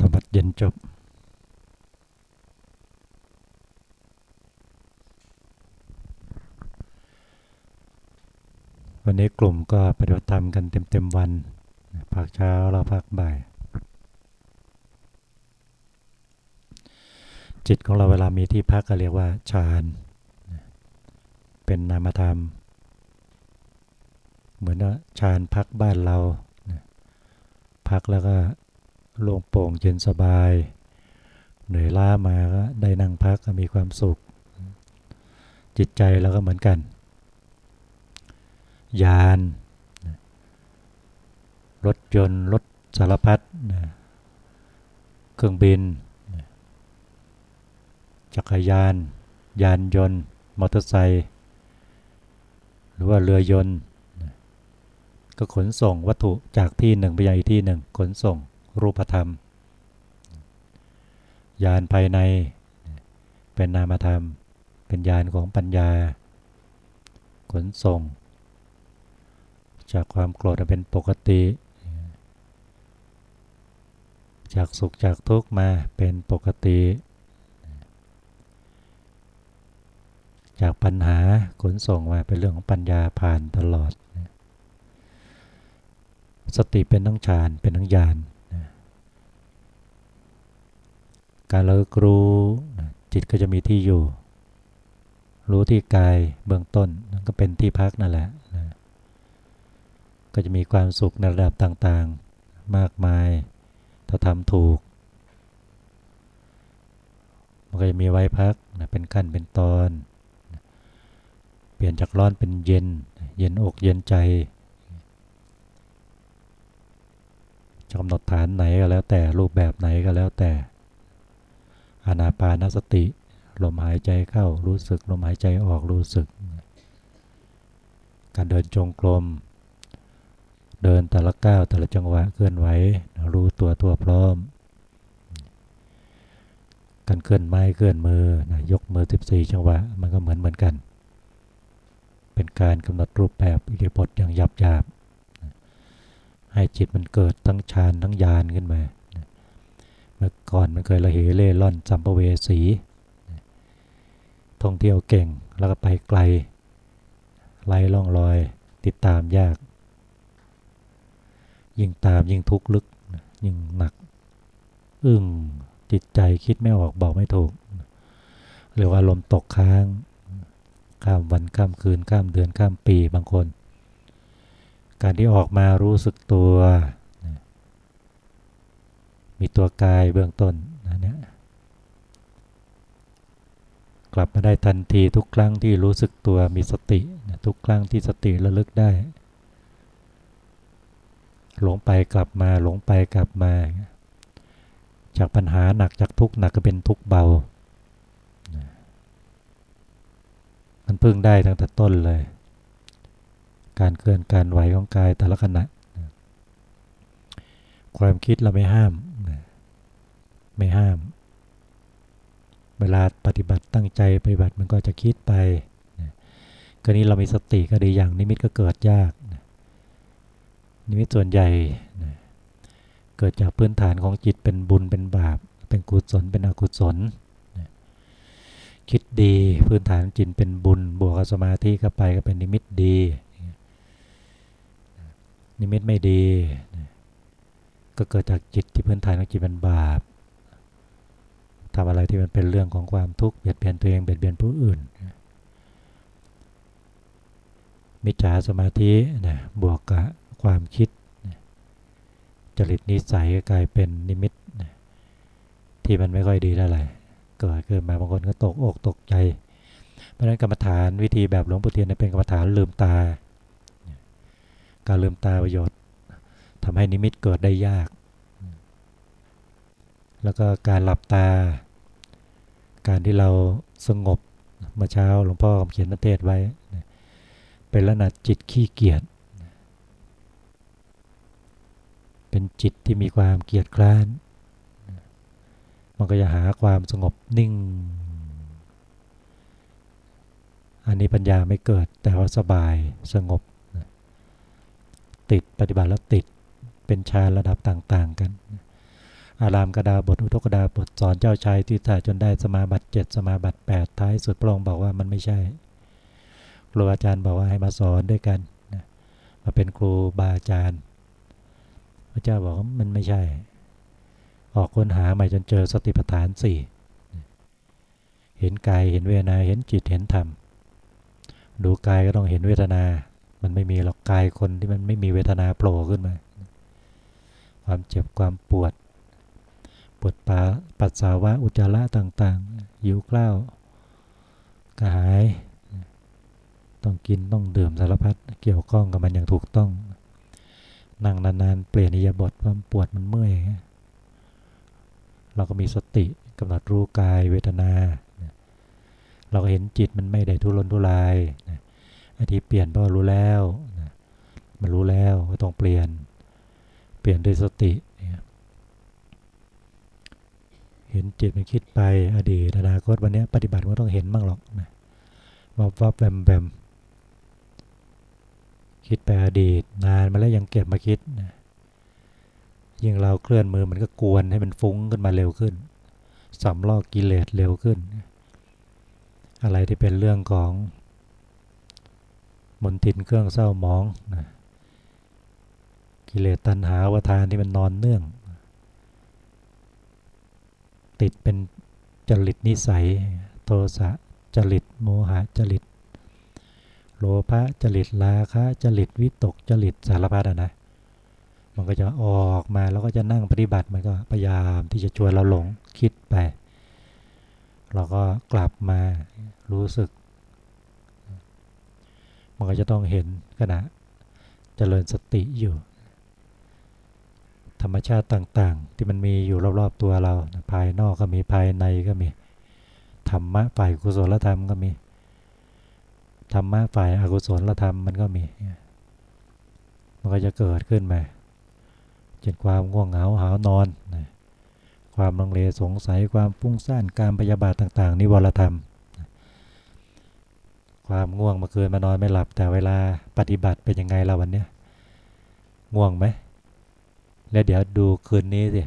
ธรรมะเย็นจบวันนี้กลุ่มก็ปฏิบัติธรรมกันเต็มๆวัน ภาคเช้าแล้วภาคบ่าย จิตของเราเวลามีที่พักก็เรียกว่าฌาน เป็นนามธรรม เหมือนว่าฌานพักบ้านเรา พักแล้วก็ โล่งโปร่งเย็นสบาย เหนื่อยล้ามาก็ได้นั่งพักก็มีความสุข จิตใจเราก็เหมือนกัน ยาน รถยนต์ รถสารพัดเครื่องบิน จักรยาน ยานยนต์ มอเตอร์ไซค์หรือว่าเรือยนต์ก็ขนส่งวัตถุจากที่หนึ่งไปยังอีกที่หนึ่งขนส่ง รูปธรรมยานภายในเป็นนามธรรม เป็นยานของปัญญา ขนส่ง จากความโกรธเป็นปกติ จากสุขจากทุกข์มาเป็นปกติ จากปัญหาขนส่งมาเป็นเรื่องของปัญญาผ่านตลอดสติเป็นทั้งฌานเป็นทั้งญาณ การเรารู้จิตก็จะมีที่อยู่ รู้ที่กายเบื้องต้นนั่นก็เป็นที่พักนั่นแหละนะก็จะมีความสุขในระดับต่างๆ มากมายถ้าทำถูก มันก็จะมีไว้พักนะเป็นขั้นเป็นตอน เปลี่ยนจากร้อนเป็นเย็น เย็นอกเย็นใจจะกำหนดฐานไหนก็แล้วแต่รูปแบบไหนก็แล้วแต่ อานาปานสติ ลมหายใจเข้ารู้สึก ลมหายใจออกรู้สึก การเดินจงกรม เดินแต่ละก้าวแต่ละจังหวะเคลื่อนไหวรู้ตัวตัวพร้อม การเคลื่อนไม้เคลื่อนมือยกมือ 14 จังหวะ มันก็เหมือนเหมือนกัน เป็นการกำหนดรูปแบบอิริบทอย่างหยาบหยาบให้จิตมันเกิดทั้งฌานทั้งญาณขึ้นมา เมื่อก่อนมันเคยละเหเล่ร่อนสัมภเวสี ท่องเที่ยวเก่งแล้วก็ไปไกล ไล่ล่องลอย ติดตามยาก ยิ่งตามยิ่งทุกข์ลึก ยิ่งหนัก อึ้งจิตใจคิดไม่ออกบอกไม่ถูก หรือว่าลมตกค้าง ข้ามวันข้ามคืนข้ามเดือนข้ามปีบางคน การที่ออกมารู้สึกตัว มีตัวกายเบื้องต้นนะเนี่ยกลับมาได้ทันทีทุกครั้งที่รู้สึกตัวมีสติทุกครั้งที่สติระลึกได้ หลงไปกลับมาหลงไปกลับมา จากปัญหาหนักจากทุกหนักก็เป็นทุกเบา มันพึ่งได้ตั้งแต่ต้นเลย การเคลื่อนการไหวของกายแต่ละขณะความคิดเราไม่ห้าม ไม่ห้าม เวลาปฏิบัติตั้งใจปฏิบัติมันก็จะคิดไปกรณีเรามีสติก็ดีอย่างนิมิตก็เกิดยากนิมิตส่วนใหญ่เกิดจากพื้นฐานของจิตเป็นบุญเป็นบาป เป็นกุศลเป็นอกุศลคิดดีพื้นฐานจิตเป็นบุญ บวกสมาธิเข้าไปก็เป็นนิมิตดี นิมิตไม่ดี ก็เกิดจากจิตที่พื้นฐานของจิตเป็นบาป ทำอะไรที่มันเป็นเรื่องของความทุกข์เบียดเบียนตัวเองเบียดเบียนผู้อื่น มิจฉาสมาธินะบวกกับความคิดจริตนิสัยกลายเป็นนิมิตที่มันไม่ค่อยดีเท่าไหร่เกิดขึ้นมาบางคนก็ตกอกตกใจ เพราะฉะนั้นกรรมฐานวิธีแบบหลวงปู่เทียนเป็นกรรมฐานลืมตา การลืมตาประโยชน์ทำให้นิมิตเกิดได้ยาก แล้วก็การหลับตา การที่เราสงบเมื่อเช้าหลวงพ่อเขียนนเทศไว้ เป็นลักษณะจิตขี้เกียจเป็นจิตที่มีความเกียจคร้าน มันก็จะหาความสงบนิ่ง อันนี้ปัญญาไม่เกิดแต่ว่าสบายสงบ ติดปฏิบัติแล้วติดเป็นฌานระดับต่าง ๆ กัน อารามกดาบทอุทกดาบทสอนเจ้าชายทิฏฐาจนได้สมาบัติเจ็ดสมาบัติแปดท้ายสุดพระองค์บอกว่ามันไม่ใช่ ครูอาจารย์บอกว่าให้มาสอนด้วยกันนะมาเป็นครูบาอาจารย์ พระเจ้าบอกว่ามันไม่ใช่ ออกค้นหาใหม่จนเจอสติปัฏฐานสี่เห็นกายเห็นเวทนาเห็นจิตเห็นธรรมดูกายก็ต้องเห็นเวทนา มันไม่มีหรอกกายคนที่มันไม่มีเวทนาโผล่ขึ้นมา ความเจ็บความปวด ปวดปาปัสสาวะอุจจาระต่างๆหิวกล้าวกระหาย ต้องกินต้องดื่มสารพัดเกี่ยวข้องกับมันอย่างถูกต้อง นั่งนานๆ เปลี่ยนอิยาบทความปวดมันเมื่อยเราก็มีสติกำหนดรู้กายเวทนา เราก็เห็นจิตมันไม่ได้ทุรนทุรายไอ้ที่เปลี่ยนเพราะรู้แล้ว มันรู้แล้วก็ต้องเปลี่ยน เปลี่ยนด้วยสติ เห็นจิตมันคิดไปอดีตอนาคตวันนี้ปฏิบัติก็ต้องเห็นบ้างหรอกนะวับวับแวมแวมคิดไปอดีตนานมาแล้วยังเก็บมาคิดนะยิ่งเราเคลื่อนมือมันก็กวนให้มันฟุ้งขึ้นมาเร็วขึ้นสำลอกกิเลสเร็วขึ้น อะไรที่เป็นเรื่องของมนทินเครื่องเศร้าหมองนะกิเลสตัณหาวทานที่มันนอนเนื่อง ติดเป็นจริตนิสัย โทสะจริตโมหะจริตโลภะจริตราคะจริตวิตกจริตสารพัดนะ มันก็จะออกมาแล้วก็จะนั่งปฏิบัติมันก็พยายามที่จะชวนเราหลงคิดไป เราก็กลับมารู้สึก มันก็จะต้องเห็นขณะเจริญสติอยู่ ธรรมชาติต่าง ๆ ที่มันมีอยู่รอบๆตัวเรา ภายนอกก็มีภายในก็มี ธรรมะฝ่ายกุศลธรรมก็มี ธรรมะฝ่ายอกุศลธรรมมันก็มี มันก็จะเกิดขึ้นมาเช่นความง่วงเหงาหานอน ความลังเลสงสัย ความฟุ้งซ่าน การพยาบาทต่างๆ นิวรธรรม ความง่วงเมื่อคืนมานอนไม่หลับ แต่เวลาปฏิบัติเป็นยังไงเราวันเนี้ย ง่วงไหม แล้วเดี๋ยวดูคืนนี้สิ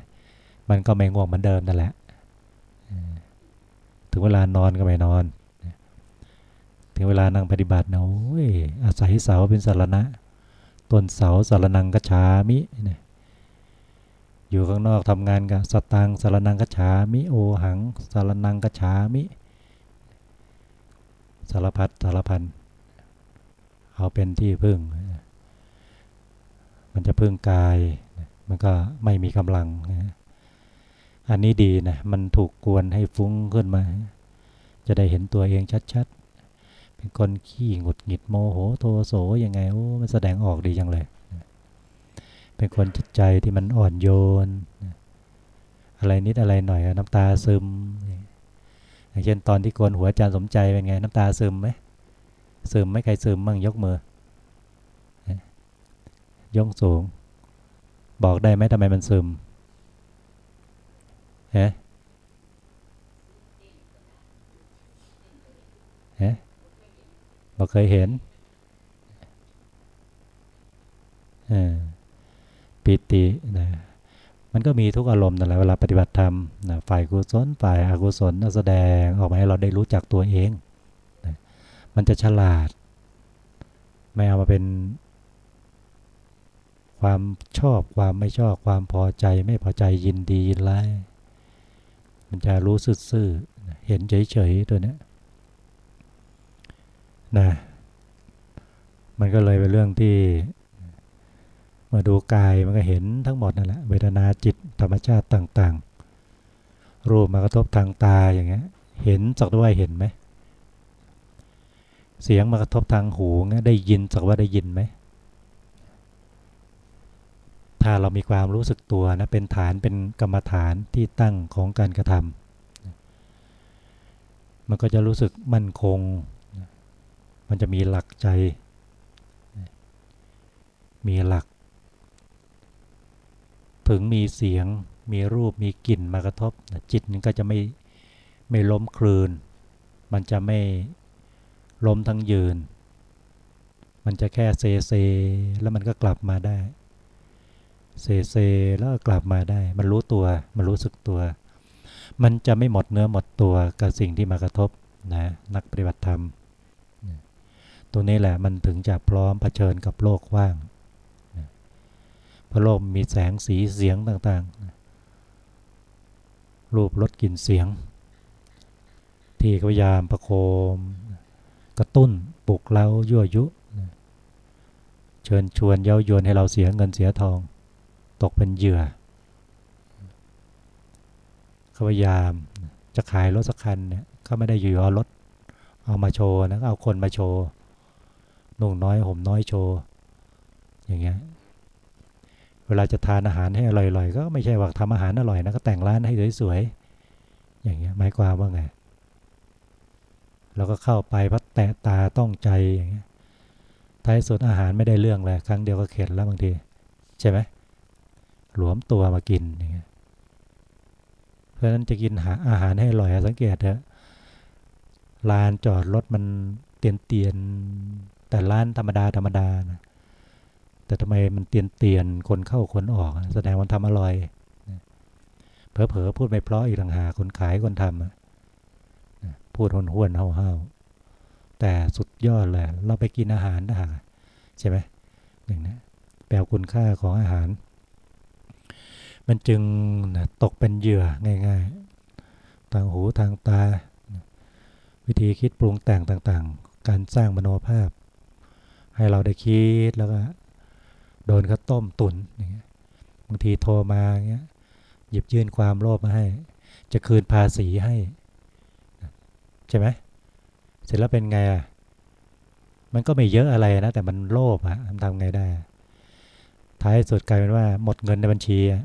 มันก็ไม่ง่วงเหมือนเดิมนั่นแหละถึงเวลานอนก็ไม่นอน ถึงเวลานั่งปฏิบัตินะโอ้ยอาศัยเสาเป็นสารณะต้นเสาสารนังกชามิอยู่ข้างนอกทำงานกับสตังสารนังกฉามิโอหังสารนังกฉามิสารพัดสารพันเอาเป็นที่พึ่ง มันจะพึ่งกาย มันก็ไม่มีกำลัง อันนี้ดีนะ มันถูกกวนให้ฟุ้งขึ้นมา จะได้เห็นตัวเองชัดๆ เป็นคนขี้หงุดหงิดโมโหโทโสยังไงโอ้มันแสดงออกดีจังเลย เป็นคนจิตใจที่มันอ่อนโยน อะไรนิดอะไรหน่อยน้ำตาซึม อย่างเช่นตอนที่โกนหัวอาจารย์สมใจเป็นไงน้ำตาซึมไหมซึมไม่ใครซึมมั่งยกมือยกสูง บอกได้ไหมทำไมมันซึมฮะฮะบอกเคยเห็นอ่าปิตินะมันก็มีทุกอารมณ์นั่นแหละเวลาปฏิบัติธรรมนะฝ่ายกุศลฝ่ายอกุศลแสดงออกมาให้เราได้รู้จักตัวเองนะมันจะฉลาด ไม่เอามาเป็น ความชอบความไม่ชอบความพอใจไม่พอใจยินดียินร้ายมันจะรู้ซื่อเห็นเฉยๆตัวเนี้ยนะมันก็เลยเป็นเรื่องที่มาดูกายมันก็เห็นทั้งหมดนั่นแหละเวทนาจิตธรรมชาติต่างๆ รูปมากระทบทางตาอย่างเงี้ยเห็นสักว่าเห็นไหมเสียงมากระทบทางหูเงี้ยได้ยินสักว่าได้ยินไหม ถ้าเรามีความรู้สึกตัวนะเป็นฐานเป็นกรรมฐานที่ตั้งของการกระทำมันก็จะรู้สึกมั่นคง มันจะมีหลักใจ มีหลัก ถึงมีเสียง มีรูปมีกลิ่นมากระทบ จิตมันก็จะไม่ไม่ล้มคลืน มันจะไม่ล้มทั้งยืน มันจะแค่เซเซ แล้วมันก็กลับมาได้ เซเซแล้วกลับมาได้ มันรู้ตัว มันรู้สึกตัว มันจะไม่หมดเนื้อหมดตัวกับสิ่งที่มากระทบนะนักปฏิบัติธรรม ตัวนี้แหละมันถึงจะพร้อมเผชิญกับโลกว่างพระโลกมีแสงสีเสียงต่างๆ รูปรสกลิ่นเสียง ที่พยายามประโคม กระตุ้นปลุกเร้ายั่วยุ เชิญชวนเย้ายวนให้เราเสียเงินเสียทอง ตกเป็นเหยื่อเขาพยายามจะขายรถสักคันเนี่ยเขาไม่ได้อยู่เอารถเอามาโชว์นะเอาคนมาโชว์นุ่งน้อยห่มน้อยโชว์อย่างเงี้ยเวลาจะทานอาหารให้อร่อยๆ ก็ไม่ใช่ว่าทำอาหารอร่อยนะก็แต่งร้านให้สวยๆอย่างเงี้ยหมายความว่าไงเราก็เข้าไปพัดแตะตาต้องใจอย่างเงี้ยท้ายสุดอาหารไม่ได้เรื่องเลยครั้งเดียวก็เข็ดแล้วบางที ใช่ไหม หลวมตัวมากินอย่างเงี้ยเพราะฉะนั้นจะกินหาอาหารให้อร่อยสังเกตเถอะลานจอดรถมันเตียนเตียนแต่ร้านธรรมดาธรรมดานะแต่ทำไมมันเตียนเตียนคนเข้าคนออกแสดงมันทำอร่อยเผลอๆพูดไม่เพราะอีกต่างหากคนขายคนทำพูดห้วนๆเห่าๆแต่สุดยอดเลยเราไปกินอาหารนะใช่ไหมอย่งนี้แปลคุณค่าของอาหาร มันจึงนะตกเป็นเหยื่อง่ายๆ ทางหูทางตา วิธีคิดปรุงแต่งต่างๆ การสร้างมโนภาพ ให้เราได้คิดแล้วก็โดนเขาต้มตุนอย่างเงี้ยบางทีโทรมาเงี้ยหยิบยื่นความโลภมาให้ จะคืนภาษีให้ ใช่ไหมเสร็จแล้วเป็นไงอะมันก็ไม่เยอะอะไรนะ แต่มันโลภอะทำไงได้ ท้ายสุดกลายเป็นว่าหมดเงินในบัญชีอะ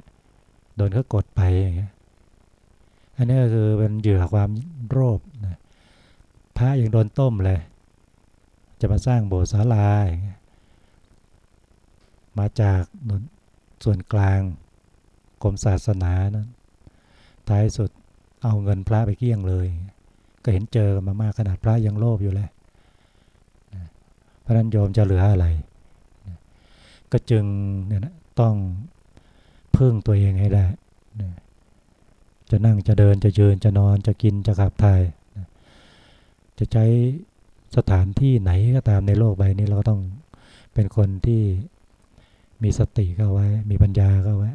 โดนเขากดไปอย่างเงี้ยอันนี้ก็คือเป็นเหยื่อความโลภนะพระยังโดนต้มเลย จะมาสร้างโบสถ์ศาลาอย่างเงี้ยมาจากส่วนกลางกรมศาสนานะท้ายสุดเอาเงินพระไปเกี้ยงเลย ก็เห็นเจอมามากขนาดพระยังโลภอยู่เลยเพราะนั้นโยมจะเหลืออะไร ก็จึงเนี่ยนะต้อง พึ่งตัวเองให้ได้จะนั่งจะเดินจะยืนจะนอนจะกินจะขับถ่ายจะใช้สถานที่ไหนก็ตามในโลกใบนี้เราก็ต้องเป็นคนที่มีสติก็ไว้ มีปัญญาก็ไว้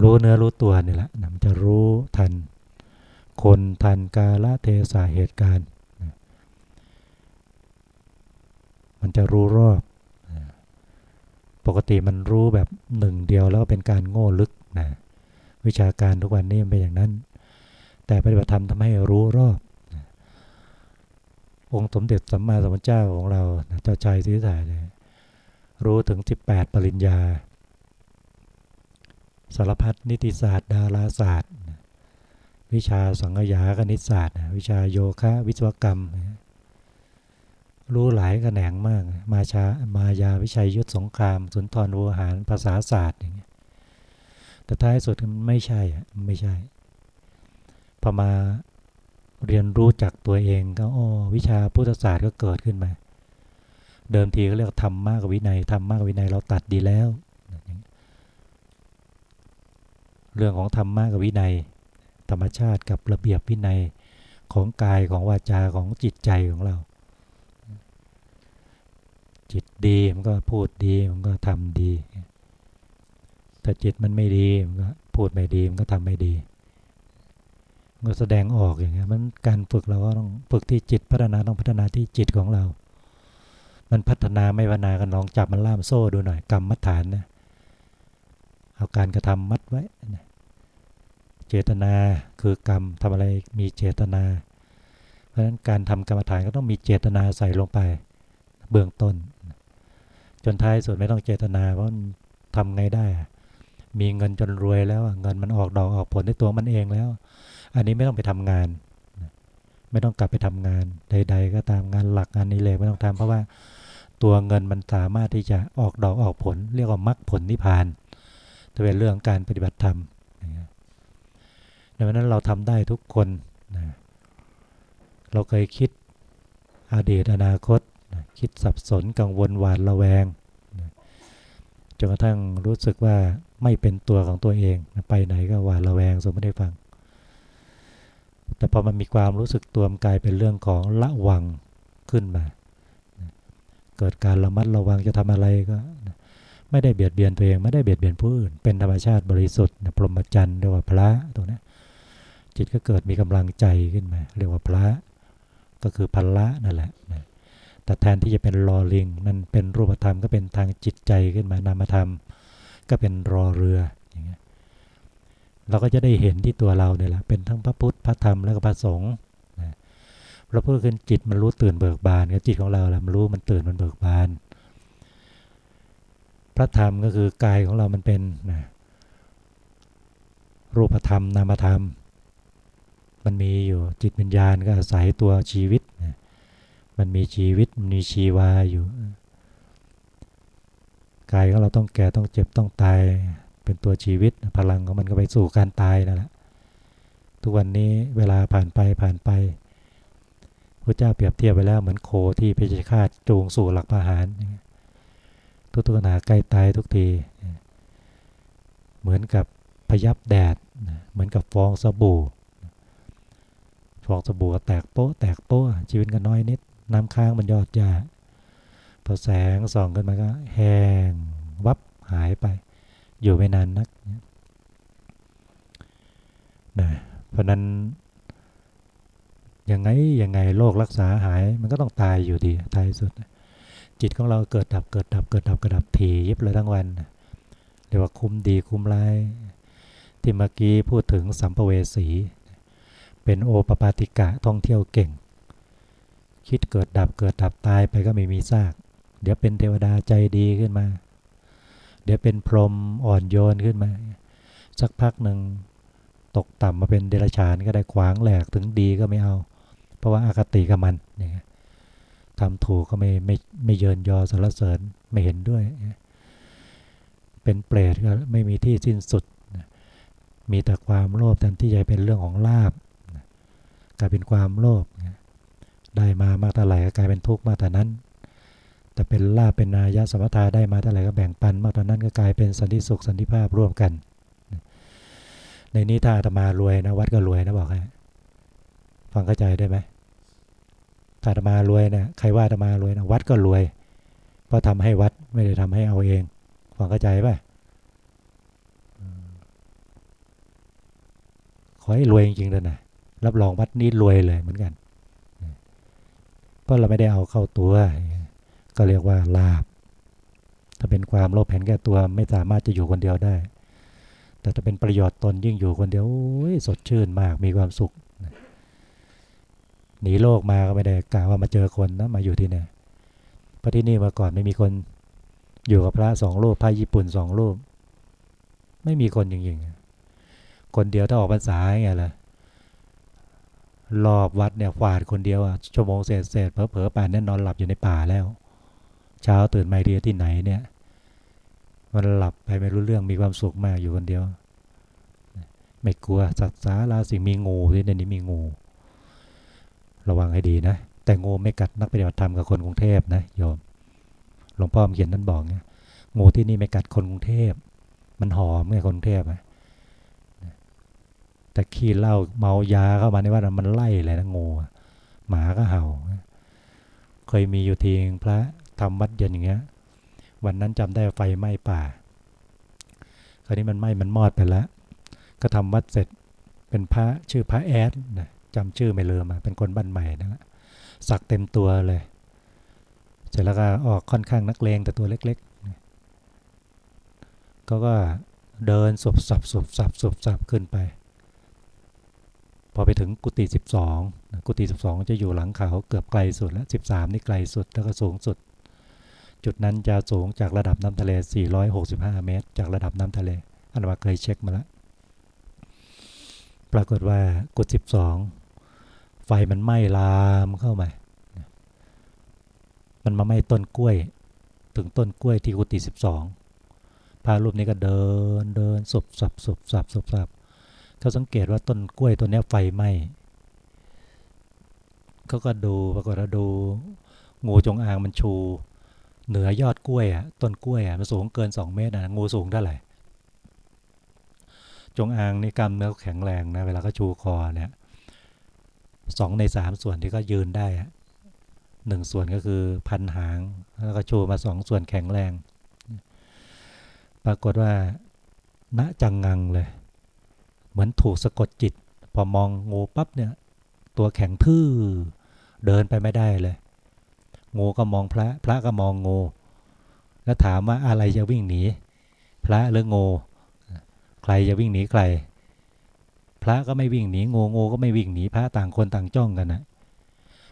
รู้เนื้อรู้ตัวนี่แหละมันจะรู้ทัน คนทันกาลเทศะเหตุการณ์มันจะรู้รอบ ปกติมันรู้แบบหนึ่งเดียวแล้วเป็นการโง่ลึกนะวิชาการทุกวันนี้มันเป็นอย่างนั้น แต่ปฏิบัติธรรมทำให้รู้รอบองค์สมเด็จสัมมาสัมพุทธเจ้าของเราเจ้าชายสิทธัตถะเนี่ยรู้ถึง 18 ปริญญา สารพัดนิติศาสตร์ ดาราศาสตร์ วิชาสังขยาคณิตศาสตร์ วิชาโยคะ วิศวกรรม รู้หลายแหนงมาก มาชามายาวิชัยยุทธสงคราม สุนทรวหารภาษาศาสตร์อย่างเงี้ยแต่ท้ายสุดมันไม่ใช่ไม่ใช่พอมาเรียนรู้จักตัวเองก็อ๋อวิชาพุทธศาสตร์ก็เกิดขึ้นมา เดิมทีเขาเรียกทำมากกว่าวินัยทำมากกว่าวินัยเราตัดดีแล้ว เรื่องของธรรมะกับวินัย ธรรมชาติกับระเบียบวินัยของกายของวาจาของจิตใจของเรา จิตดีมันก็พูดดีมันก็ทำดี ถ้าจิตมันไม่ดีมันก็พูดไม่ดีมันก็ทำไม่ดีมันก็แสดงออกอย่างเงี้ยมันการฝึกเราก็ต้องฝึกที่จิตพัฒนาต้องพัฒนาที่จิตของเรา มันพัฒนาไม่พัฒนากันลองจับมันล่ามโซ่ดูหน่อยกรรมมัดฐานนะเอาการกระทำมัดไว้นะเจตนาคือกรรมทำอะไรมีเจตนา เพราะฉะนั้นการทำกรรมฐานก็ต้องมีเจตนาใส่ลงไป เบื้องต้น จนท้ายสุดไม่ต้องเจตนาเพราะทำไงได้ มีเงินจนรวยแล้วเงินมันออกดอกออกผลในตัวมันเองแล้ว อันนี้ไม่ต้องไปทำงาน ไม่ต้องกลับไปทำงานใด ๆ ก็ตามงานหลักงานนี้เลยไม่ต้องทำเพราะว่าตัวเงินมันสามารถที่จะออกดอกออกผล เรียกว่ามรรคผลนิพพานจะเป็นเรื่องการปฏิบัติธรรมดังนั้นเราทำได้ทุกคน เราเคยคิดอดีตอนาคต คิดสับสนกังวลหวาดระแวงจนกระทั่งรู้สึกว่าไม่เป็นตัวของตัวเองไปไหนก็หวาดระแวงสมไม่ได้ฟัง แต่พอมันมีความรู้สึกตัวมันกลายเป็นเรื่องของละวังขึ้นมา เกิดการระมัดระวังจะทำอะไรก็ ไม่ได้เบียดเบียนตัวเองไม่ได้เบียดเบียนผู้อื่น เป็นธรรมชาติบริสุทธิ์พรหมจรรย์เรียกว่าพระตรงนี้จิตก็เกิดมีกำลังใจขึ้นมา เรียกว่าพระก็คือพันละนั่นแหละ แต่แทนที่จะเป็นรอลิงนั่นเป็นรูปธรรมก็เป็นทางจิตใจขึ้นมานามธรรม ก็เป็นรอเรืออย่างเงี้ยเราก็จะได้เห็นที่ตัวเราเนี่ยแหละเป็นทั้งพระพุทธพระธรรมแล้วก็พระสงฆ์เราพูดขึ้นจิตมันรู้ตื่นเบิกบานก็จิตของเราแหละมันรู้มันตื่นมันเบิกบาน พระธรรมก็คือกายของเรามันเป็นนะรูปธรรมนามธรรม มันมีอยู่จิตวิญญาณก็อาศัยตัวชีวิตนะ มันมีชีวิตมีชีวาอยู่กายของเราต้องแก่ต้องเจ็บต้องตาย เป็นตัวชีวิต พลังของมันก็ไปสู่การตายนั่นแหละทุกวันนี้เวลาผ่านไปผ่านไปพระเจ้าเปรียบเทียบไปแล้วเหมือนโคที่เพชฌฆาตจูงสู่หลักประหารทุกตัวหนาใกล้ตายทุกที เหมือนกับพยับแดด เหมือนกับฟองสบู่ฟองสบู่แตกโป๊ะแตกโป๊ะชีวิตก็น้อยนิด น้ำค้างมันยอดยาพอแสงส่องขึ้นมาก็ แห้งวับหายไป อยู่ไม่นานนักนะเพราะนั้นยังไงยังไงโรครักษาหาย มันก็ต้องตายอยู่ดีท้ายสุด จิตของเราเกิดดับเกิดดับเกิดดับกระดับทียิบเลยทั้งวันเรียกว่าคุ้มดีคุ้มร้ายที่เมื่อกี้พูดถึงสัมภเวสี เป็นโอปปาติกะท่องเที่ยวเก่ง คิดเกิดดับเกิดดับตายไปก็ไม่มีซาก เดี๋ยวเป็นเทวดาใจดีขึ้นมา เดี๋ยวเป็นพรหมอ่อนโยนขึ้นมา สักพักหนึ่งตกต่ำมาเป็นเดรัจฉานก็ได้ขวางแหลกถึงดีก็ไม่เอา เพราะว่าอาคติกับมันเนี่ยทำถูกก็ไม่ไม่ไม่เยินยอสรรเสริญไม่เห็นด้วย เป็นเปรตก็ไม่มีที่สิ้นสุด มีแต่ความโลภแทนที่จะเป็นเรื่องของลาบกลายเป็นความโลภ ได้มามากเท่าไหร่ก็กลายเป็นทุกข์มากแต่นั้น แต่เป็นลาเป็นนายะสมถาได้มาเท่าไหร่ก็แบ่งปัน มากเท่านั้นก็กลายเป็นสันติสุขสันติภาพร่วมกัน ในนี้ถ้าอาตมารวยนะวัดก็รวยนะบอกให้ฟังเข้าใจได้ไหมถ้าอาตมารวยนะใครว่าอาตมารวยนะวัดก็รวย เพราะทำให้วัดไม่ได้ทำให้เอาเองฟังเข้าใจป่ะขอให้รวยจริงๆเลยนะรับรองวัดนี้รวยเลยเหมือนกัน เพราะเราไม่ได้เอาเข้าตัว ก็เรียกว่าลาบ ถ้าเป็นความโลภเห็นแก่ตัวไม่สามารถจะอยู่คนเดียวได้ แต่ถ้าเป็นประโยชน์ตนยิ่งอยู่คนเดียวสดชื่นมากมีความสุขหนีโลกมาก็ไม่ได้กล่าวว่ามาเจอคนนะมาอยู่ที่นี่เพราะที่นี่มาก่อนไม่มีคนอยู่กับพระสองรูปพระญี่ปุ่นสองรูป ไม่มีคนจริงๆคนเดียวถ้าออกพรรษาไงล่ะ รอบวัดเนี่ยฝาดคนเดียวอะชั่วโมงเศษเศษเผลอเผลอป่านนี่นอนหลับอยู่ในป่าแล้ว เช้าตื่นมาเรียที่ไหนเนี่ย มันหลับไปไม่รู้เรื่องมีความสุขมากอยู่คนเดียว ไม่กลัวสัตว์สาราสิ่งมีงูที่ในนี้มีงู ระวังให้ดีนะ แต่งูไม่กัดนักปฏิบัติธรรมกับคนกรุงเทพนะโยมหลวงพ่อเขียนนั้นบอกเนี่ยงูที่นี่ไม่กัดคนกรุงเทพ มันหอมไงคนกรุงเทพอะ แต่ขี้เหล้าเมายาเข้ามาในวัดมันไล่เลยนะงูหมาก็เห่า เคยมีอยู่ทีงพระทำวัดเย็นอย่างเงี้ย วันนั้นจำได้ไฟไหม้ป่า คราวนี้มันไหม้มันมอดไปแล้ว ก็ทำวัดเสร็จเป็นพระชื่อพระแอดนะจำชื่อไม่ลืมเป็นคนบ้านใหม่นะสักเต็มตัวเลย เสร็จแล้วก็ออกค่อนข้างนักเลงแต่ตัวเล็กๆก็ก็เดินสบสับสบสับสบสับขึ้นไป พอไปถึงกุฏิ12 กุฏิ12 จะอยู่หลังเขาเกือบไกลสุดแล้ว13 นี่ไกลสุดแล้วก็สูงสุด จุดนั้นจะสูงจากระดับน้ำทะเล 465 เมตร จากระดับน้ำทะเลอันว่าเคยเช็คมาแล้วปรากฏว่ากุฏิ12 ไฟมันไหม้ลามเข้ามา มันมาไหม้ต้นกล้วย ถึงต้นกล้วยที่กุฏิ12พระรูปนี้ก็เดินเดินสบสับสุบสับสบสับ เขาสังเกตว่าต้นกล้วยตัวนี้ไฟไหม้เขาก็ดูปรากฏว่าดูงูจงอางมันชู เหนือยอดกล้วยอะต้นกล้วยอะมันสูงเกิน 2 เมตรนะงูสูงเท่าไหร่จงอางนี่กล้ามเนื้อแข็งแรงนะเวลาก็ชูคอเนี่ยสองในสามส่วนที่ก็ยืนได้หนึ่งส่วนก็คือพันหาง แล้วก็ชูมาสองส่วนแข็งแรง ปรากฏว่าณจังงังเลย เหมือนถูกสะกดจิต พอมองงูปั๊บเนี่ย ตัวแข็งทื่อเดินไปไม่ได้เลย งูก็มองพระ พระก็มองงู แล้วถามว่าอะไรจะวิ่งหนี พระหรืองูใครจะวิ่งหนีใคร พระก็ไม่วิ่งหนีงูงูก็ไม่วิ่งหนีพระต่างคนต่างจ้องกันนะ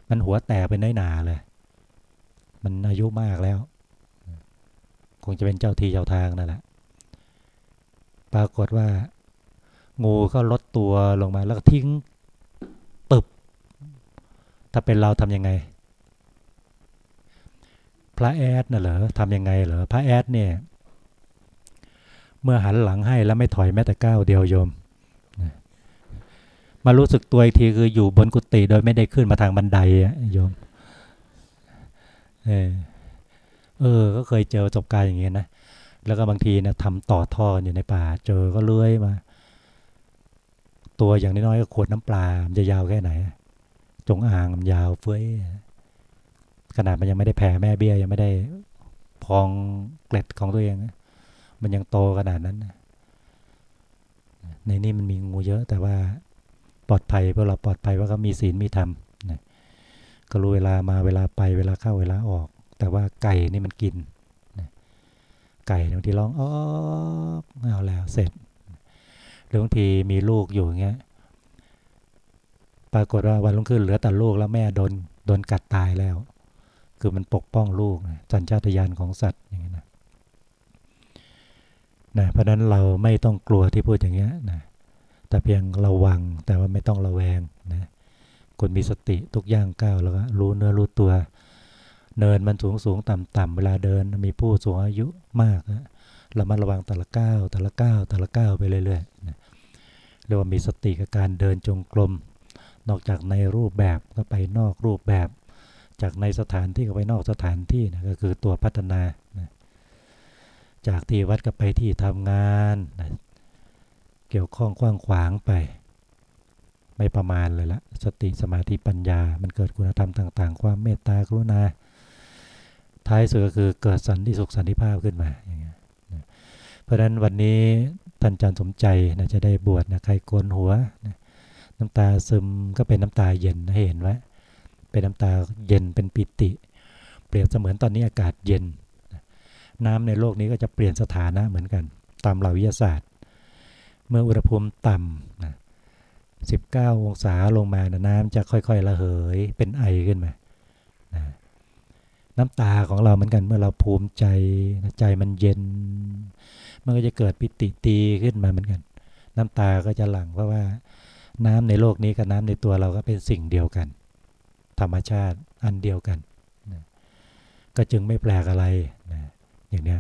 มันหัวแตกเป็นน้อยหนาเลย มันอายุมากแล้ว คงจะเป็นเจ้าที่เจ้าทางนั่นแหละ ปรากฏว่า งูก็ลดตัวลงมาแล้วก็ทิ้งตึบ ถ้าเป็นเราทำยังไง พระแอดน่ะเหรอทำยังไงเหรอพระแอดเนี่ย เมื่อหันหลังให้แล้วไม่ถอยแม้แต่ก้าวเดียวโยม มารู้สึกตัวอีกทีคืออยู่บนกุฏิโดยไม่ได้ขึ้นมาทางบันไดโยม เออเออ ก็เคยเจอประสบการณ์อย่างเงี้ยนะ แล้วก็บางทีนะทำต่อท่ออยู่ในป่า เจอก็เลื้อยมา ตัวอย่างน้อยๆก็ขวดน้ำปลามันจะยาวแค่ไหน จงอ่างมันยาวเฟ้ยขนาดมันยังไม่ได้แผ่แม่เบี้ยยังไม่ได้พองเกล็ดของตัวเอง มันยังโตขนาดนั้น ในนี้มันมีงูเยอะ แต่ว่าปลอดภัยเพราะเราปลอดภัยว่าก็มีศีลมีธรรมนะก็รู้เวลามาเวลาไปเวลาเข้าเวลาออก แต่ว่าไก่นี่มันกินนะไก่บางทีร้องอ๋อเอาแล้วเสร็จ หรือบางทีมีลูกอยู่อย่างเงี้ย ปรากฏว่าวันรุ่งขึ้นเหลือแต่ลูกแล้วแม่โดนโดนกัดตายแล้ว คือมันปกป้องลูกสัญชาตญาณของสัตว์อย่างนี้นะนะเพราะนั้นเราไม่ต้องกลัวที่พูดอย่างเงี้ยนะแต่เพียงระวังแต่ว่าไม่ต้องระแวงนะคุณมีสติทุกย่างก้าวแล้วก็รู้เนื้อรู้ตัว เนินมันสูงสูงต่ำต่ำเวลาเดินมีผู้สูงอายุมากนะเรามาระวังแต่ละก้าวแต่ละก้าวแต่ละก้าวไปเรื่อยๆนะ รียกว่ามีสติกับการเดินจงกรม นอกจากในรูปแบบก็ไปนอกรูปแบบ จากในสถานที่ก็ไปนอกสถานที่นะก็คือตัวพัฒนานะจากที่วัดก็ไปที่ทำงานนะเกี่ยวข้องกว้างขวางไป ไม่ประมาณเลยละสติสมาธิปัญญา มันเกิดคุณธรรมต่าง ๆ ความเมตตากรุณา ท้ายสุดก็คือเกิดสันติสุขสันติภาพขึ้นมาอย่างเงี้ยเพราะฉะนั้นวันนี้ ท่านอาจารย์สมใจนะจะได้บวชนะใครโกนหัวนะน้ำตาซึมก็เป็นน้ำตาเย็นให้เห็นไว้เป็นน้ำตาเย็นเป็นปิติ เปรียบเสมือนตอนนี้อากาศเย็น น้ำในโลกนี้ก็จะเปลี่ยนสถานะเหมือนกัน ตามหลักวิทยาศาสตร์ เมื่ออุณหภูมิต่ำนะ19 องศาลงมานะน้ำจะค่อยๆระเหยเป็นไอขึ้นมานะน้ำตาของเราเหมือนกันเมื่อเราภูมิใจใจมันเย็น มันก็จะเกิดปิติตีขึ้นมาเหมือนกัน น้ำตาก็จะหลั่งเพราะว่า น้ำในโลกนี้กับน้ำในตัวเราก็เป็นสิ่งเดียวกัน ธรรมชาติอันเดียวกันนะก็จึงไม่แปลกอะไรนะอย่างนี้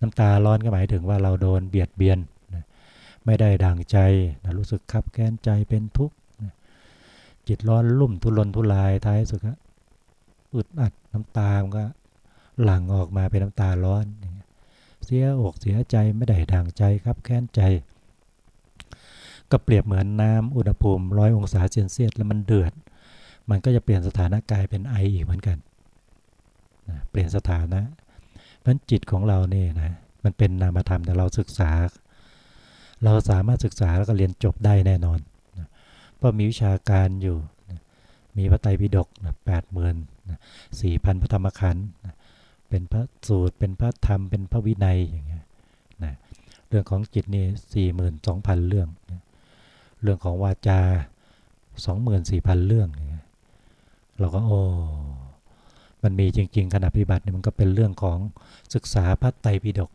น้ำตาร้อนก็หมายถึงว่าเราโดนเบียดเบียนนะไม่ได้ดังใจนะรู้สึกขับแค้นใจเป็นทุกข์นะจิตร้อนลุ่มทุรนทุรายท้ายสุดก็อึดอัดน้ำตามันก็หลั่งออกมาเป็นน้ำตาร้อน สียอกเสียใจไม่ได้ดังใจครับแค้นใจ ก็เปรียบเหมือนน้ำอุณหภูมิร้อยองศาเซนเซียสแล้วมันเดือด มันก็จะเปลี่ยนสถานะกายเป็นไออีกเหมือนกันเปลี่ยนสถานะเพราะจิตของเราเนี่ยนะมันเป็นนามธรรมแต่เราศึกษา เราสามารถศึกษาแล้วก็เรียนจบได้แน่นอนนะเพราะมีวิชาการอยู่นะมีพระไตรปิฎกแปดหมื่นสี่พันพระธรรมขันธ์นะ เป็นพระสูตร เป็นพระธรรม เป็นพระวินัยอย่างเงี้ยนะเรื่องของจิตนี่สี่หมื่นสองพันเรื่องนะเรื่องของวาจาสองหมื่นสี่พันเรื่องเราก็โอ้มันมีจริง ๆ ขณะปฏิบัติเนี่ยมันก็เป็นเรื่องของศึกษาพระไตรปิฎก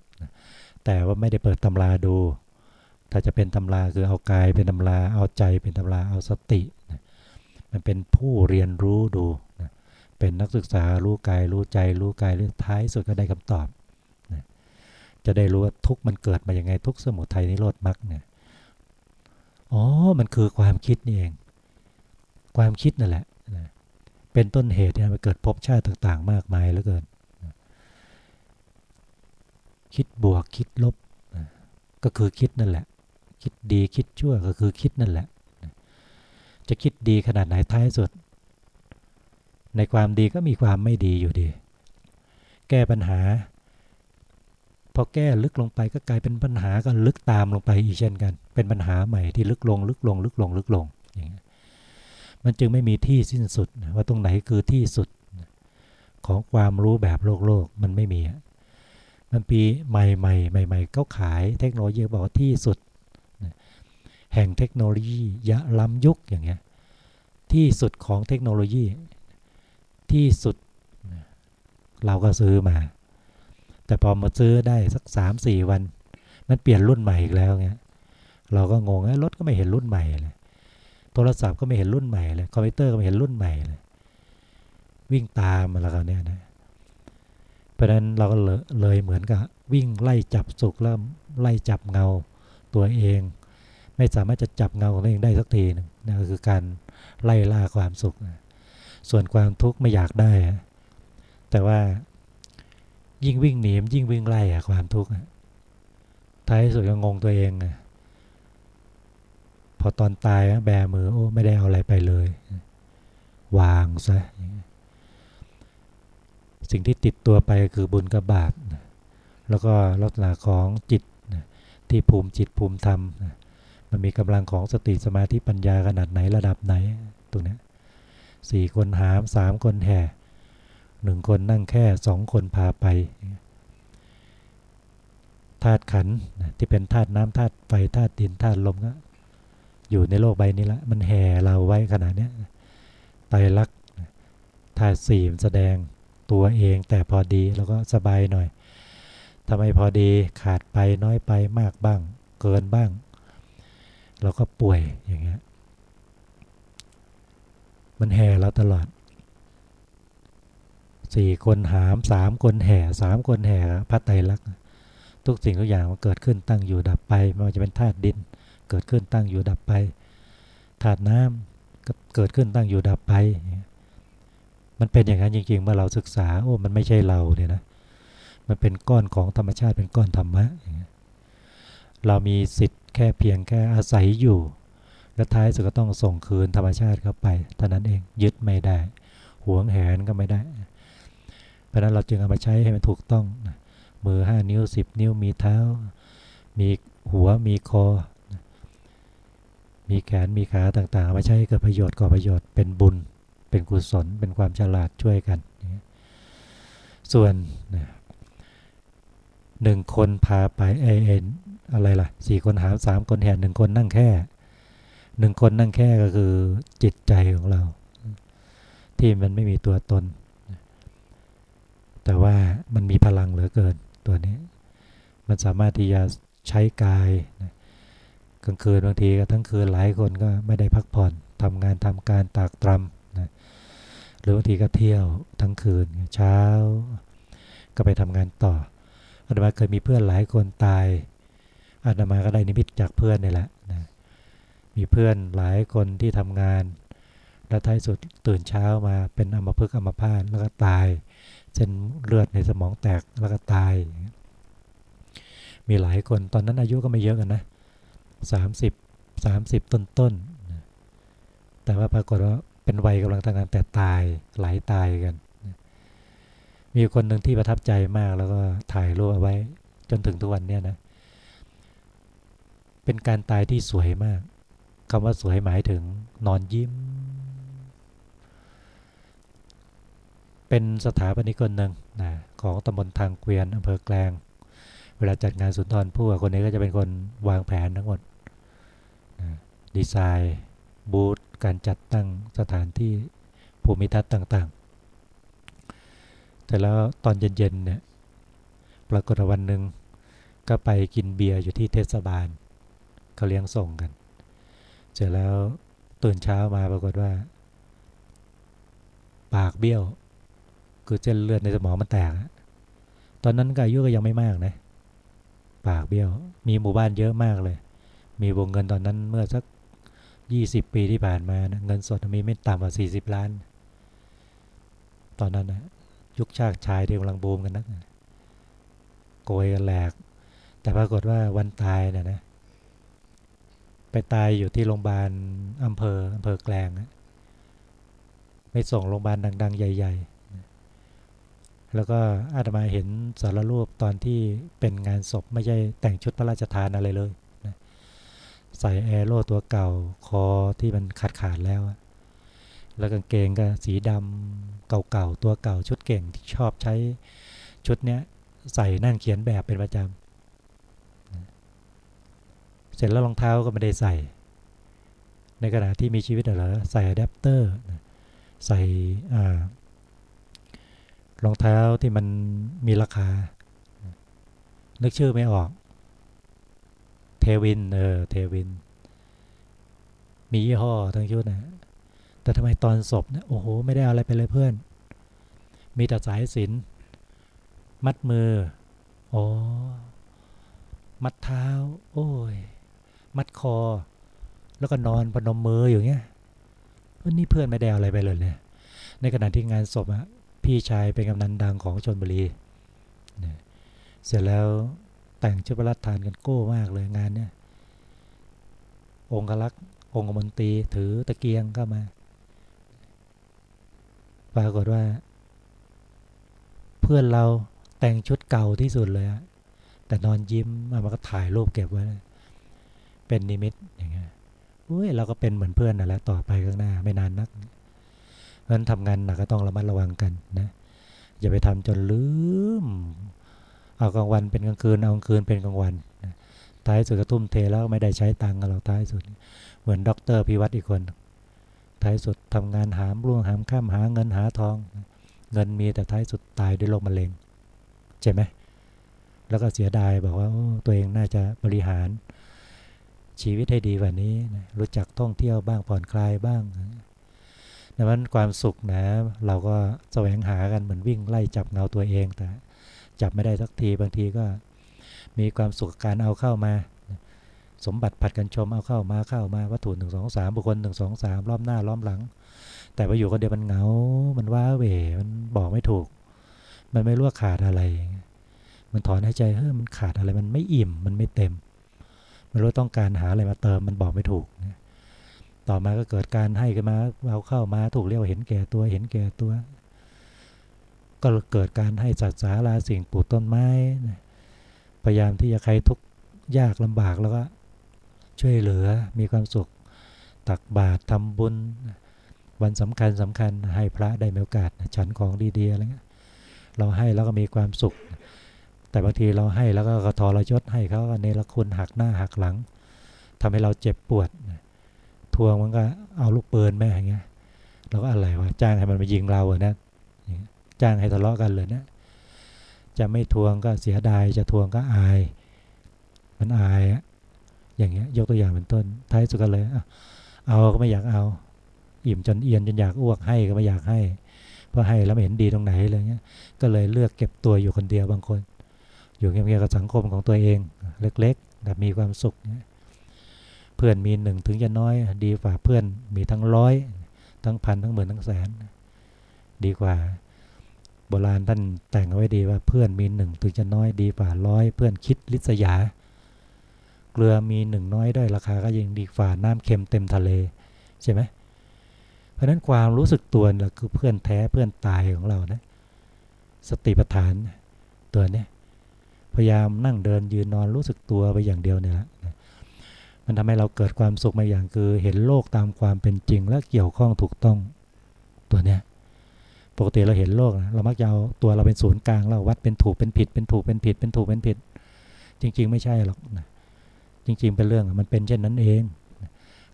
แต่ว่าไม่ได้เปิดตำราดู ถ้าจะเป็นตำราคือเอากายเป็นตำรา เอาใจเป็นตำรา เอาสติมันเป็นผู้เรียนรู้ดู เป็นนักศึกษารู้กายรู้ใจรู้กายเรื่องท้ายสุดก็ได้คำตอบจะได้รู้ว่าทุกมันเกิดมาอย่างไงทุกสมุทัยนิโรธมรรคเนี่ยอ๋อมันคือความคิดนี่เอง ความคิดนั่นแหละเป็นต้นเหตุที่มันเกิดภพชาติต่าง ๆ มากมายเหลือเกินคิดบวกคิดลบก็คือคิดนั่นแหละ คิดดีคิดชั่วก็คือคิดนั่นแหละ จะคิดดีขนาดไหนท้ายสุด ในความดีก็มีความไม่ดีอยู่ดี แก้ปัญหา พอแก้ลึกลงไปก็กลายเป็นปัญหาก็ลึกตามลงไปอีกเช่นกัน เป็นปัญหาใหม่ที่ลึกลง ลึกลง ลึกลง ลึกลงอย่างนี้มันจึงไม่มีที่สิ้นสุดว่าตรงไหนคือที่สุดของความรู้แบบโลกโลกมันไม่มี มันปีใหม่ใหม่ใหม่ใหม่เขาขายเทคโนโลยีบอกที่สุด แห่งเทคโนโลยียะล้ำยุคอย่างเงี้ยที่สุดของเทคโนโลยี ที่สุด เราก็ซื้อมา แต่พอมาซื้อได้สักสามสี่วัน มันเปลี่ยนรุ่นใหม่อีกแล้วเงี้ยเราก็งงรถก็ไม่เห็นรุ่นใหม่เลยโทรศัพท์ก็ไม่เห็นรุ่นใหม่เลยคอมพิวเตอร์ก็ไม่เห็นรุ่นใหม่เลยวิ่งตามมาแล้วกันเนี่ยนะเพราะนั้นเราก็เลยเหมือนกับวิ่งไล่จับสุขแล้วไล่จับเงาตัวเอง ไม่สามารถจะจับเงาของตัวเองได้สักทีนึงนั่นก็คือการไล่ล่าความสุข ส่วนความทุกข์ไม่อยากได้ แต่ว่ายิ่งวิ่งหนีมยิ่งวิ่งไล่อะความทุกข์ท้ายสุดก็งงตัวเองพอตอนตายแบมือโอ้ไม่ได้เอาอะไรไปเลย วางซะสิ่งที่ติดตัวไปคือบุญกับบาปแล้วก็ลักษณะของจิตที่ภูมิจิตภูมิธรรมมันมีกำลังของสติสมาธิปัญญาขนาดไหนระดับไหนตรงนี้ สี่คนหามสามคนแห่หนึ่งคนนั่งแค่สองคนพาไปธาตุขันที่เป็นธาตุน้ำธาตุไฟธาตุดินธาตุลมก็อยู่ในโลกใบนี้ละมันแห่เราไว้ขนาดนี้ไตรลักษณ์ธาตุสี่แสดงตัวเองแต่พอดีแล้วก็สบายหน่อยทำไมพอดีขาดไปน้อยไปมากบ้าง เกินบ้าง เราก็ป่วยอย่างเงี้ย มันแห่เราตลอดสี่คนหามสามคนแห่สามคนแห่พระไตรลักษณ์ทุกสิ่งทุกอย่างมันเกิดขึ้นตั้งอยู่ดับไปไม่ว่าจะเป็นธาตุดิน เกิดขึ้นตั้งอยู่ดับไปธาตุน้ำก็เกิดขึ้นตั้งอยู่ดับไป มันเป็นอย่างนั้นจริงๆเมื่อเราศึกษาโอ้มันไม่ใช่เราเนี่ยนะมันเป็นก้อนของธรรมชาติเป็นก้อนธรรมะเรามีสิทธิ์แค่เพียงแค่อาศัยอยู่ และท้ายสุดก็ต้องส่งคืนธรรมชาติเข้าไปเท่านั้นเองยึดไม่ได้ หวงแหนก็ไม่ได้ เพราะนั้นเราจึงเอามาใช้ให้มันถูกต้องมือห้านิ้วสิบนิ้วมีเท้า มีหัวมีคอ มีแขนมีขาต่างๆ มาใช้ให้เกิดประโยชน์ก่อประโยชน์เป็นบุญ เป็นกุศล เป็นความฉลาดช่วยกัน ส่วนหนึ่งคนพาไปเอ็นอะไรล่ะสี่คนหามสามคนแห่หนึ่งคนนั่งแค่ หนึ่งคนนั่งแค่ก็คือจิตใจของเรา ที่มันไม่มีตัวตน แต่ว่ามันมีพลังเหลือเกินตัวนี้ มันสามารถที่จะใช้กายกลางคืนบางทีก็ทั้งคืนหลายคนก็ไม่ได้พักผ่อนทำงานทำการตากตรำหรือบางทีก็เที่ยวทั้งคืนเช้า ก็ไปทำงานต่ออาตมาเคยมีเพื่อนหลายคนตายอาตมาก็ได้นิมิตจากเพื่อนนี่แหละ มีเพื่อนหลายคนที่ทำงาน แล้วท้ายสุดตื่นเช้ามาเป็นอัมพฤกษ์อัมพาตแล้วก็ตายเส้นเลือดในสมองแตกแล้วก็ตาย มีหลายคนตอนนั้นอายุก็ไม่เยอะกันนะสามสิบสามสิบต้นต้นแต่ว่าปรากฏว่าเป็นวัยกำลังทำงานแต่ตายหลายตายกัน มีคนหนึ่งที่ประทับใจมากแล้วก็ถ่ายรูปเอาไว้จนถึงทุกวันนี้นะ เป็นการตายที่สวยมาก คำว่าสวยหมายถึงนอนยิ้ม เป็นสถาปนิกคนหนึ่งนะของตำบลทางเกวียนอำเภอแกลง เวลาจัดงานสุนทรภู่คนนี้ก็จะเป็นคนวางแผนทั้งหมดนะดีไซน์บูธการจัดตั้งสถานที่ภูมิทัศน์ต่างๆ แต่แล้วตอนเย็นๆเนี่ยปรากฏวันหนึ่งก็ไปกินเบียร์อยู่ที่เทศบาลเขาเลี้ยงส่งกัน เสร็จแล้วตื่นเช้ามาปรากฏว่า ปากเบี้ยว คือเส้นเลือดในสมองมันแตก ตอนนั้นก็อายุก็ยังไม่มากนะ ปากเบี้ยว มีหมู่บ้านเยอะมากเลย มีวงเงินตอนนั้นเมื่อสักยี่สิบปีที่ผ่านมานะเงินสดมีไม่ต่ำกว่าสี่สิบล้าน ตอนนั้นนะยุคชาติชายที่กำลังบูมกันนะักโกยกันแหลก แต่ปรากฏว่าวันตายเนี่ยนะ ไปตายอยู่ที่โรงพยาบาลอำเภออำเภอแกลงไปส่งโรงพยาบาลดัง ๆ ใหญ่ ๆ แล้วก็อาตมาเห็นสารรูปตอนที่เป็นงานศพไม่ใช่แต่งชุดพระราชทานอะไรเลยนะใส่แอโร่ตัวเก่าคอที่มันขาดขาดแล้ว แล้วกางเกงก็สีดำเก่าๆตัวเก่าชุดเก่งที่ชอบใช้ชุดเนี้ยใส่นั่งเขียนแบบเป็นประจำ เสร็จแล้วรองเท้าก็ไม่ได้ใส่ ในขณะที่มีชีวิตเหรอใส่อะแดปเตอร์ใส่รองเท้าที่มันมีราคา นึกชื่อไม่ออก เทวินเออเทวิน มียี่ห้อทั้งชุดนะแต่ทำไมตอนศพเนี่ยโอ้โห ไม่ได้อะไรไปเลยเพื่อน มีแต่สายสิน มัดมือ อ๋อ มัดเท้า โอ้ย มัดคอ แล้วก็นอนพนมมืออยู่เงี้ยวันนี้เพื่อนไม่ได้อะไรไปเลยเนี่ยในขณะที่งานศพอะพี่ชายเป็นกำนันดังของชนบุรีเสร็จแล้วแต่งชุดประทานกันโก้มากเลยงานเนี้ยองค์ลักษ์องค์มนตรีถือตะเกียงก็มา ปรากฏว่า เพื่อนเราแต่งชุดเก่าที่สุดเลยอะแต่นอนยิ้มมันก็ถ่ายรูปเก็บไว้เป็นนิมิตอย่างเงี้ยอุ้ยเราก็เป็นเหมือนเพื่อนนั่นแหละต่อไปข้างหน้าไม่นานนักเพราะนั้นทำงานหนักก็ต้องระมัดระวังกันนะอย่าไปทำจนลืม เอากลางวันเป็นกลางคืนเอากลางคืนเป็นกลางวันท้ายสุดก็ทุ่มเทแล้วไม่ได้ใช้ตังค์เราท้ายสุด เหมือนด็อกเตอร์พิวัตรอีกคนท้ายสุดทำงานหามร่วงหามข้ามหาเงินหาทอง เงินมีแต่ท้ายสุดตายด้วยโรคมะเร็งใช่ไหมแล้วก็เสียดายบอกว่าตัวเองน่าจะบริหาร ชีวิตให้ดีกว่านี้นะรู้จักท่องเที่ยวบ้างผ่อนคลายบ้างดังนั้นความสุขนะ เราก็แสวงหากันเหมือนวิ่งไล่จับเงาตัวเองแต่ จับไม่ได้สักทีบางทีก็ มีความสุขการเอาเข้ามา สมบัติผัดกันชมเอาเข้ามาเข้ามาวัตถุหนึ่งสองสามบุคคลหนึ่งสองสามล้อมหน้าล้อมหลัง แต่ไปอยู่คนเดียวมันเหงา มันว้าเหวมันบอกไม่ถูก มันไม่รู้ว่าขาดอะไร มันถอนหายใจเฮ้ยมันขาดอะไรมันไม่อิ่มมันไม่เต็ม ไม่รู้ต้องการหาอะไรมาเติมมันบอกไม่ถูก ต่อมาก็เกิดการให้กันมาเอาเข้ามาถูกเรียกว่าเห็นแก่ตัวเห็นแก่ตัว ก็เกิดการให้สัตว์สาราสิ่งปลูกต้นไม้พยายามที่จะใครทุกยากลำบากแล้วก็ช่วยเหลือมีความสุขตักบาตรทำบุญ วันสำคัญสำคัญให้พระได้มีโอกาสฉันของดีๆอะไรเงี้ยเราให้แล้วก็มีความสุข แต่บางทีเราให้แล้วก็กทรยศให้เขาก็เนรคุณหักหน้าหักหลังทำให้เราเจ็บปวดทวงมันก็เอาลูกปืนแม่อย่างเงี้ยเราก็อะไรวะจ้างให้มันมายิงเราเหรอนะจ้างให้ทะเลาะกันเลยนะจะไม่ทวงก็เสียดายจะทวงก็อาย มันอายอะอย่างเงี้ยยกตัวอย่างเป็นต้น ท้ายสุดกันเลยเอาก็ไม่อยากเอา อิ่มจนเอียนจนอยากอ้วกให้ก็ไม่อยากให้เพราะให้แล้วไม่เห็นดีตรงไหนเลยเงี้ยก็เลยเลือกเก็บตัวอยู่คนเดียวบางคน อยู่เงียบๆกับสังคมของตัวเอง เล็กๆแบบมีความสุข เพื่อนมีหนึ่งถึงจะน้อย ดีกว่าเพื่อนมีทั้งร้อย ทั้งพันทั้งหมื่นทั้งแสน ดีกว่า โบราณท่านแต่งเอาไว้ดีว่าเพื่อนมีหนึ่งถึงจะน้อยดีกว่าร้อยเพื่อนคิดลิษยา เกลือมีหนึ่งน้อยได้ราคาก็ยิ่งดีกว่าน้ำเค็มเต็มทะเลใช่ไหมเพราะนั้นความรู้สึกตัวนี่คือเพื่อนแท้เพื่อนตายของเรานะสติปัฏฐานตัวเนี้ พยายามนั่งเดินยืนนอนรู้สึกตัวไปอย่างเดียวเนี่ยมันทำให้เราเกิดความสุขมาอย่างคือเห็นโลกตามความเป็นจริงและเกี่ยวข้องถูกต้องตัวเนี้ยปกติเราเห็นโลกเรามักจะเอาตัวเราเป็นศูนย์กลางเราวัดเป็นถูกเป็นผิด เป็นถูกเป็นผิด เป็นถูกเป็นผิด จริง ๆ ไม่ใช่หรอกนะจริง ๆ เป็นเรื่องมันเป็นเช่นนั้นเอง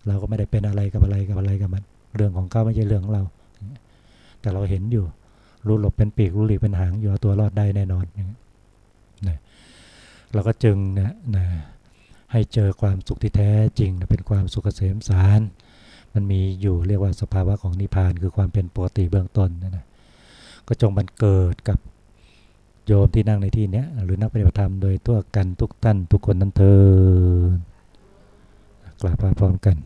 เราก็ไม่ได้เป็นอะไรกับอะไรกับอะไรกับมัน เรื่องของเขาไม่ใช่เรื่องของเรา แต่เราเห็นอยู่รู้หลบเป็นปีกรู้หลีกเป็นหางอยู่ตัวรอดได้แน่นอนอย่างนี้ เราก็จึงนะนะให้เจอความสุขที่แท้จริงนะเป็นความสุขเกษมสาร มันมีอยู่เรียกว่าสภาวะของนิพพานคือความเป็นปกติเบื้องต้นนะนะก็จงบันเกิดกับโยมที่นั่งในที่นี้หรือนักปฏิบัติธรรมโดยทั่วกันทุกท่านทุกคนนั้นเธอกราบพร้อมกัน